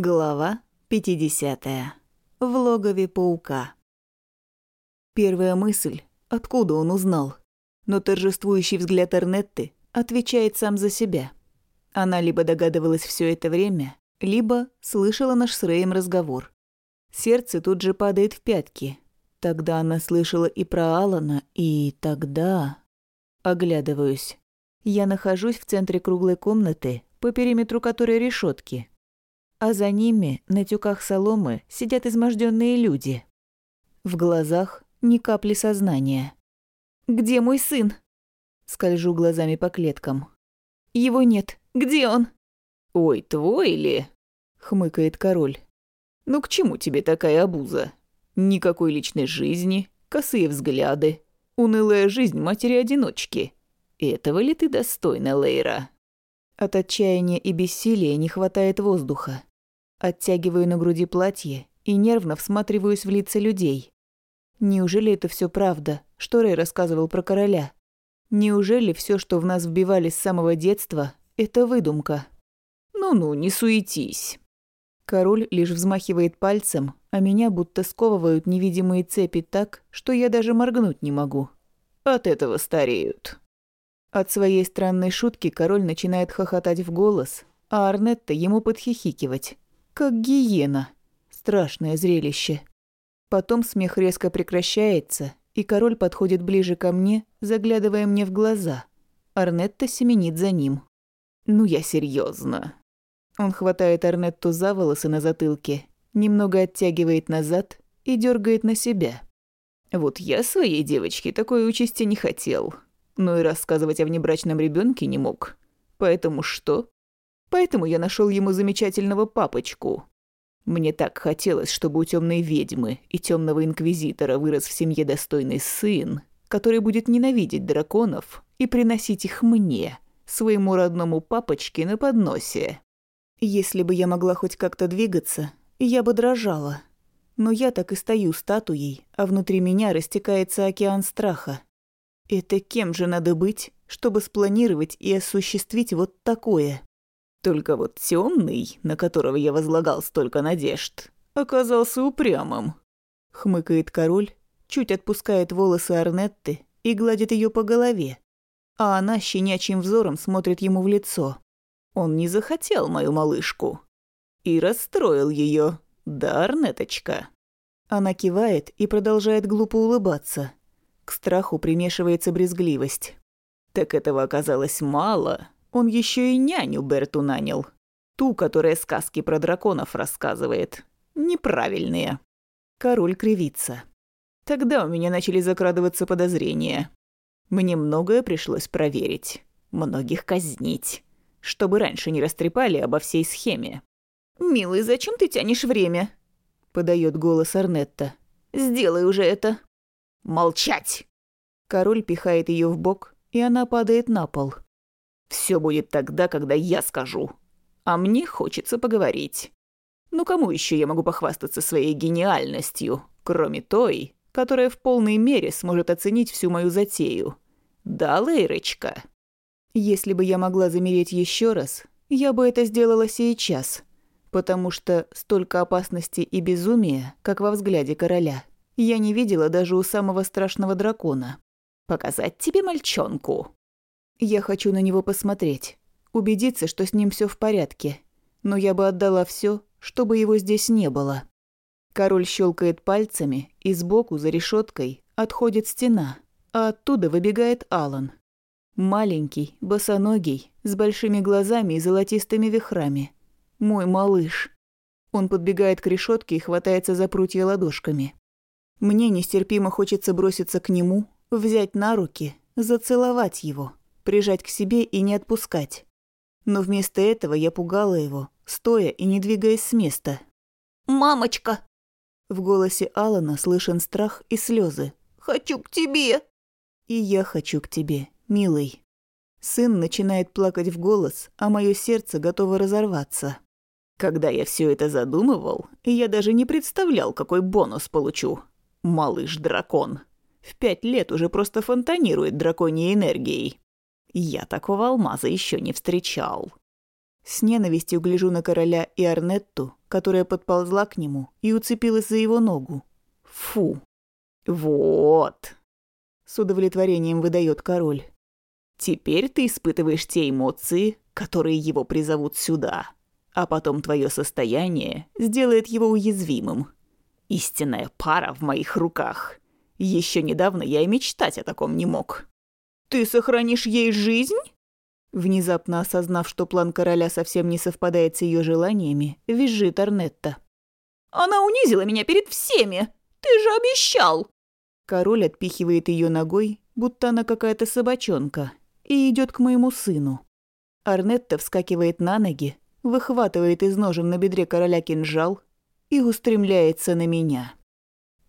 Глава 50. В логове паука. Первая мысль – откуда он узнал? Но торжествующий взгляд Арнетты отвечает сам за себя. Она либо догадывалась все это время, либо слышала наш с Рэем разговор. Сердце тут же падает в пятки. Тогда она слышала и про Алана, и тогда... Оглядываюсь. Я нахожусь в центре круглой комнаты, по периметру которой решетки, а за ними на тюках соломы сидят изможденные люди. В глазах ни капли сознания. «Где мой сын?» Скольжу глазами по клеткам. «Его нет. Где он?» «Ой, твой ли?» — хмыкает король. «Ну к чему тебе такая обуза? Никакой личной жизни, косые взгляды, унылая жизнь матери-одиночки. Этого ли ты достойна, Лейра?» От отчаяния и бессилия не хватает воздуха. Оттягиваю на груди платье и нервно всматриваюсь в лица людей. Неужели это все правда, что Рэй рассказывал про короля? Неужели все, что в нас вбивали с самого детства, это выдумка? Ну-ну, не суетись. Король лишь взмахивает пальцем, а меня будто сковывают невидимые цепи так, что я даже моргнуть не могу. От этого стареют. От своей странной шутки король начинает хохотать в голос, а Арнетта ему подхихикивать как гиена. Страшное зрелище. Потом смех резко прекращается, и король подходит ближе ко мне, заглядывая мне в глаза. Арнетта семенит за ним. «Ну я серьезно. Он хватает Арнетту за волосы на затылке, немного оттягивает назад и дергает на себя. «Вот я своей девочке такой участи не хотел, но и рассказывать о внебрачном ребенке не мог. Поэтому что? Поэтому я нашел ему замечательного папочку. Мне так хотелось, чтобы у темной ведьмы и темного инквизитора вырос в семье достойный сын, который будет ненавидеть драконов и приносить их мне, своему родному папочке на подносе. Если бы я могла хоть как-то двигаться, я бы дрожала. Но я так и стою статуей, а внутри меня растекается океан страха. Это кем же надо быть, чтобы спланировать и осуществить вот такое? Только вот темный, на которого я возлагал столько надежд, оказался упрямым. Хмыкает король, чуть отпускает волосы Арнетты и гладит ее по голове, а она щенячьим взором смотрит ему в лицо. Он не захотел мою малышку. И расстроил ее, да, Арнеточка? Она кивает и продолжает глупо улыбаться. К страху примешивается брезгливость. Так этого оказалось мало. Он еще и няню Берту нанял. Ту, которая сказки про драконов рассказывает. Неправильные. Король кривится. Тогда у меня начали закрадываться подозрения. Мне многое пришлось проверить. Многих казнить. Чтобы раньше не растрепали обо всей схеме. «Милый, зачем ты тянешь время?» Подает голос Арнетта. «Сделай уже это». «Молчать!» Король пихает ее в бок, и она падает на пол. Все будет тогда, когда я скажу. А мне хочется поговорить. Ну кому еще я могу похвастаться своей гениальностью, кроме той, которая в полной мере сможет оценить всю мою затею? Да, Лейрочка? Если бы я могла замереть еще раз, я бы это сделала сейчас, потому что столько опасности и безумия, как во взгляде короля, я не видела даже у самого страшного дракона. Показать тебе мальчонку. Я хочу на него посмотреть, убедиться, что с ним все в порядке. Но я бы отдала все, чтобы его здесь не было. Король щелкает пальцами, и сбоку за решеткой отходит стена, а оттуда выбегает Алан. Маленький, босоногий, с большими глазами и золотистыми вихрами. Мой малыш. Он подбегает к решетке и хватается за прутья ладошками. Мне нестерпимо хочется броситься к нему, взять на руки, зацеловать его прижать к себе и не отпускать. Но вместо этого я пугала его, стоя и не двигаясь с места. «Мамочка!» В голосе Алана слышен страх и слезы. «Хочу к тебе!» «И я хочу к тебе, милый». Сын начинает плакать в голос, а мое сердце готово разорваться. Когда я все это задумывал, я даже не представлял, какой бонус получу. Малыш-дракон. В пять лет уже просто фонтанирует драконьей энергией. Я такого алмаза еще не встречал. С ненавистью гляжу на короля и Арнетту, которая подползла к нему и уцепилась за его ногу. Фу. Вот. С удовлетворением выдает король. Теперь ты испытываешь те эмоции, которые его призовут сюда, а потом твое состояние сделает его уязвимым. Истинная пара в моих руках. Еще недавно я и мечтать о таком не мог. Ты сохранишь ей жизнь? Внезапно осознав, что план короля совсем не совпадает с ее желаниями, визжит Арнетта. Она унизила меня перед всеми. Ты же обещал. Король отпихивает ее ногой, будто она какая-то собачонка, и идет к моему сыну. Арнетта вскакивает на ноги, выхватывает из ножен на бедре короля кинжал и устремляется на меня.